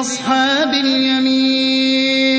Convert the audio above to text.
أصحاب اليمين.